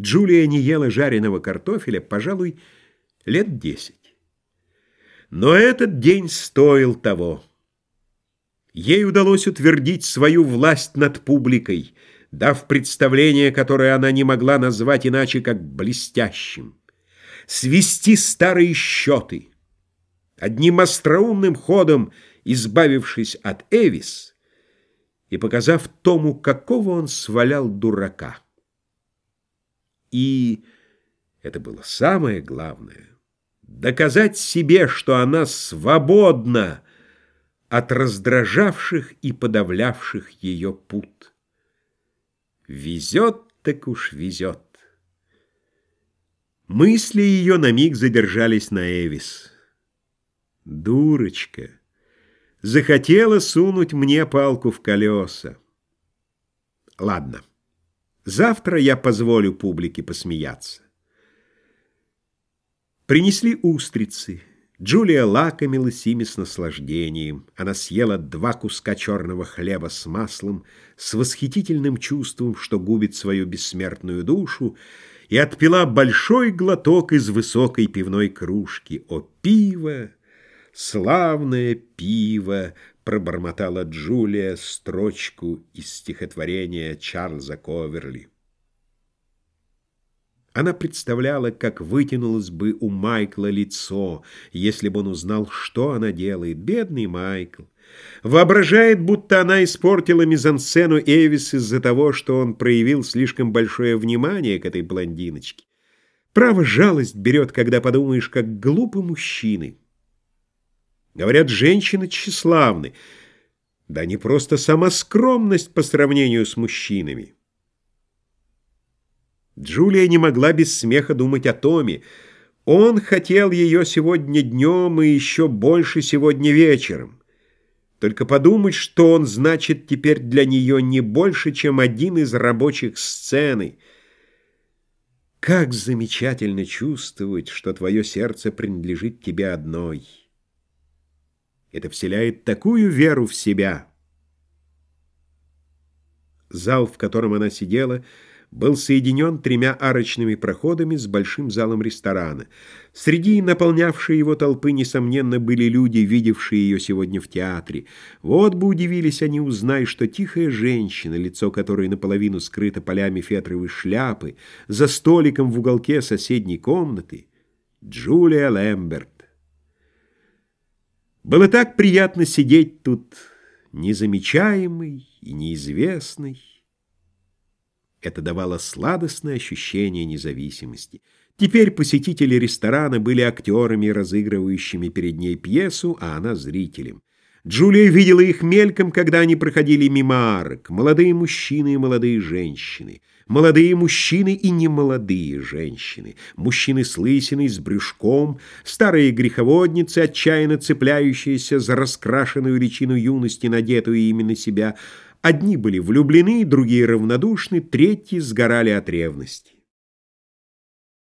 Джулия не ела жареного картофеля, пожалуй, лет десять. Но этот день стоил того. Ей удалось утвердить свою власть над публикой, дав представление, которое она не могла назвать иначе, как блестящим. Свести старые счеты. Одним остроумным ходом, избавившись от Эвис и показав Тому, какого он свалял дурака. И, это было самое главное, доказать себе, что она свободна от раздражавших и подавлявших ее пут. Везет так уж везет. Мысли ее на миг задержались на Эвис. Дурочка! Захотела сунуть мне палку в колеса. Ладно. Завтра я позволю публике посмеяться. Принесли устрицы. Джулия лакомилась ими с наслаждением. Она съела два куска черного хлеба с маслом, с восхитительным чувством, что губит свою бессмертную душу, и отпила большой глоток из высокой пивной кружки. О, пиво! Славное пиво! Пробормотала Джулия строчку из стихотворения Чарльза Коверли. Она представляла, как вытянулось бы у Майкла лицо, если бы он узнал, что она делает. Бедный Майкл. Воображает, будто она испортила мизансцену Эвис из-за того, что он проявил слишком большое внимание к этой блондиночке. Право, жалость берет, когда подумаешь, как глупы мужчины. Говорят, женщины тщеславны. Да не просто сама скромность по сравнению с мужчинами. Джулия не могла без смеха думать о Томе. Он хотел ее сегодня днем и еще больше сегодня вечером. Только подумать, что он значит теперь для нее не больше, чем один из рабочих сцены. Как замечательно чувствовать, что твое сердце принадлежит тебе одной. Это вселяет такую веру в себя. Зал, в котором она сидела, был соединен тремя арочными проходами с большим залом ресторана. Среди наполнявшей его толпы, несомненно, были люди, видевшие ее сегодня в театре. Вот бы удивились они, узнай, что тихая женщина, лицо которой наполовину скрыто полями фетровой шляпы, за столиком в уголке соседней комнаты, Джулия Лэмберт. Было так приятно сидеть тут, незамечаемый и неизвестный. Это давало сладостное ощущение независимости. Теперь посетители ресторана были актерами, разыгрывающими перед ней пьесу, а она зрителем. Джулия видела их мельком, когда они проходили мимо арок. Молодые мужчины и молодые женщины. Молодые мужчины и немолодые женщины. Мужчины с лысиной, с брюшком. Старые греховодницы, отчаянно цепляющиеся за раскрашенную личину юности, надетую именно себя. Одни были влюблены, другие равнодушны, третьи сгорали от ревности.